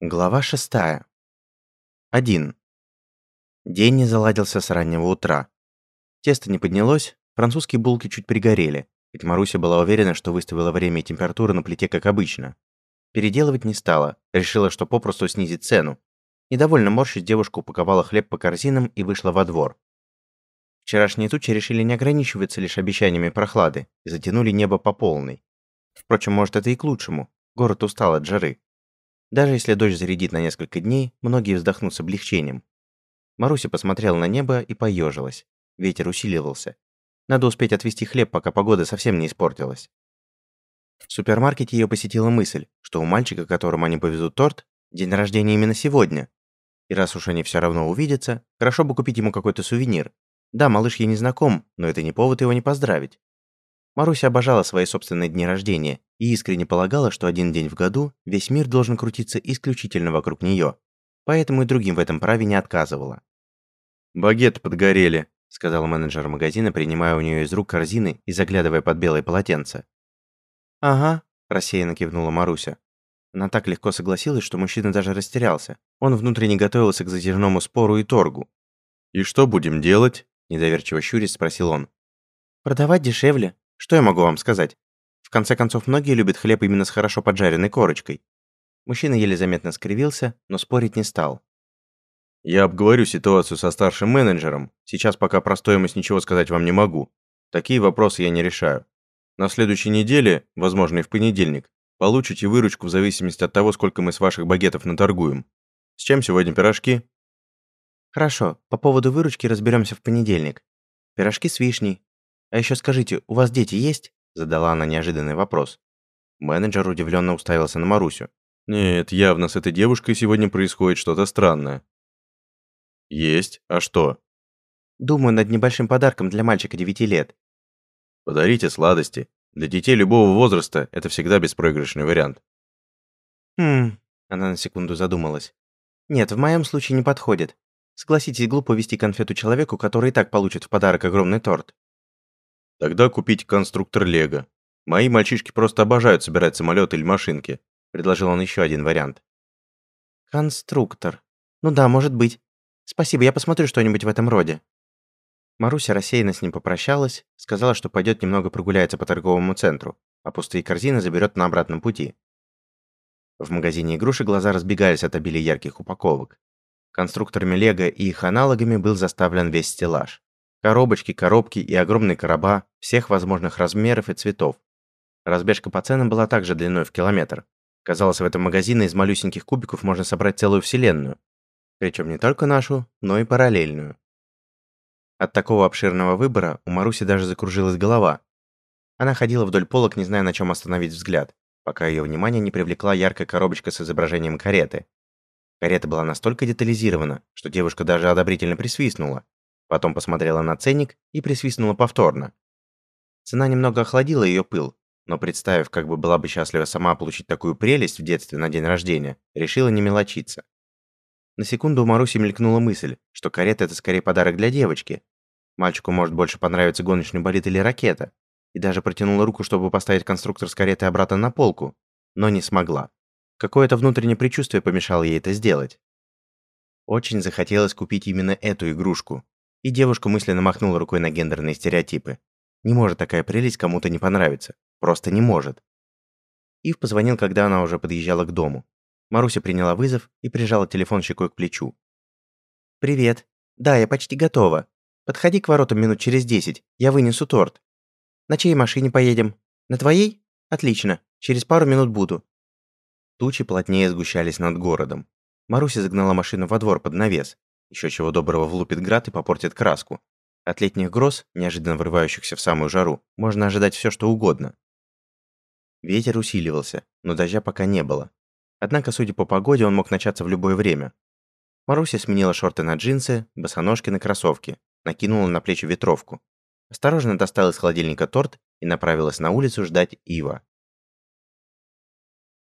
Глава шестая. Один. День не заладился с раннего утра. Тесто не поднялось, французские булки чуть пригорели, ведь Маруся была уверена, что выставила время и температуру на плите как обычно. Переделывать не стала, решила, что попросту снизит цену. Недовольно морщись, девушка упаковала хлеб по корзинам и вышла во двор. Вчерашние тучи решили не ограничиваться лишь обещаниями прохлады и затянули небо по полной. Впрочем, может, это и к лучшему. Город устал от жары. Даже если дождь зарядит на несколько дней, многие вздохнут с облегчением. Маруся посмотрела на небо и поежилась. Ветер усиливался. Надо успеть отвезти хлеб, пока погода совсем не испортилась. В супермаркете ее посетила мысль, что у мальчика, которому они повезут торт, день рождения именно сегодня. И раз уж они все равно увидятся, хорошо бы купить ему какой-то сувенир. Да, малыш ей не знаком, но это не повод его не поздравить. Маруся обожала свои собственные дни рождения и искренне полагала, что один день в году весь мир должен крутиться исключительно вокруг нее, поэтому и другим в этом праве не отказывала. «Багеты подгорели», — сказал менеджер магазина, принимая у нее из рук корзины и заглядывая под белое полотенце. «Ага», – рассеянно кивнула Маруся. Она так легко согласилась, что мужчина даже растерялся. Он внутренне готовился к затяжному спору и торгу. «И что будем делать?» – недоверчиво щурясь спросил он. «Продавать дешевле», что я могу вам сказать? В конце концов, многие любят хлеб именно с хорошо поджаренной корочкой. Мужчина еле заметно скривился, но спорить не стал. Я обговорю ситуацию со старшим менеджером. Сейчас пока про стоимость ничего сказать вам не могу. Такие вопросы я не решаю. На следующей неделе, возможно и в понедельник, получите выручку в зависимости от того, сколько мы с ваших багетов наторгуем. С чем сегодня пирожки? Хорошо, по поводу выручки разберемся в понедельник. Пирожки с вишней, «А еще скажите, у вас дети есть?» Задала она неожиданный вопрос. Менеджер удивленно уставился на Марусю. «Нет, явно с этой девушкой сегодня происходит что-то странное». «Есть? А что?» «Думаю над небольшим подарком для мальчика 9 лет». «Подарите сладости. Для детей любого возраста это всегда беспроигрышный вариант». «Хм...» Она на секунду задумалась. «Нет, в моем случае не подходит. Согласитесь, глупо вести конфету человеку, который и так получит в подарок огромный торт. Тогда купить конструктор Лего. Мои мальчишки просто обожают собирать самолеты или машинки. Предложил он еще один вариант. Конструктор. Ну да, может быть. Спасибо, я посмотрю что-нибудь в этом роде. Маруся рассеянно с ним попрощалась, сказала, что пойдет немного прогуляется по торговому центру, а пустые корзины заберет на обратном пути. В магазине игрушек глаза разбегались от обилия ярких упаковок. Конструкторами Лего и их аналогами был заставлен весь стеллаж. Коробочки, коробки и огромные короба всех возможных размеров и цветов. Разбежка по ценам была также длиной в километр. Казалось, в этом магазине из малюсеньких кубиков можно собрать целую вселенную. Причем не только нашу, но и параллельную. От такого обширного выбора у Маруси даже закружилась голова. Она ходила вдоль полок, не зная, на чем остановить взгляд, пока ее внимание не привлекла яркая коробочка с изображением кареты. Карета была настолько детализирована, что девушка даже одобрительно присвистнула, Потом посмотрела на ценник и присвистнула повторно. Цена немного охладила ее пыл, но представив, как бы была бы счастлива сама получить такую прелесть в детстве на день рождения, решила не мелочиться. На секунду у Маруси мелькнула мысль, что карета – это скорее подарок для девочки. Мальчику может больше понравиться гоночный болид или ракета. И даже протянула руку, чтобы поставить конструктор с кареты обратно на полку, но не смогла. Какое-то внутреннее предчувствие помешало ей это сделать. Очень захотелось купить именно эту игрушку, и девушка мысленно махнула рукой на гендерные стереотипы. Не может такая прелесть кому-то не понравиться. Просто не может. Ив позвонил, когда она уже подъезжала к дому. Маруся приняла вызов и прижала телефон щекой к плечу. «Привет. Да, я почти готова. Подходи к воротам минут через десять, я вынесу торт. На чьей машине поедем? На твоей? Отлично. Через пару минут буду». Тучи плотнее сгущались над городом. Маруся загнала машину во двор под навес, еще чего доброго влупит град и попортит краску. От летних гроз, неожиданно врывающихся в самую жару, можно ожидать все, что угодно. Ветер усиливался, но дождя пока не было. Однако, судя по погоде, он мог начаться в любое время. Маруся сменила шорты на джинсы, босоножки на кроссовки, накинула на плечи ветровку. Осторожно достала из холодильника торт и направилась на улицу ждать Ива.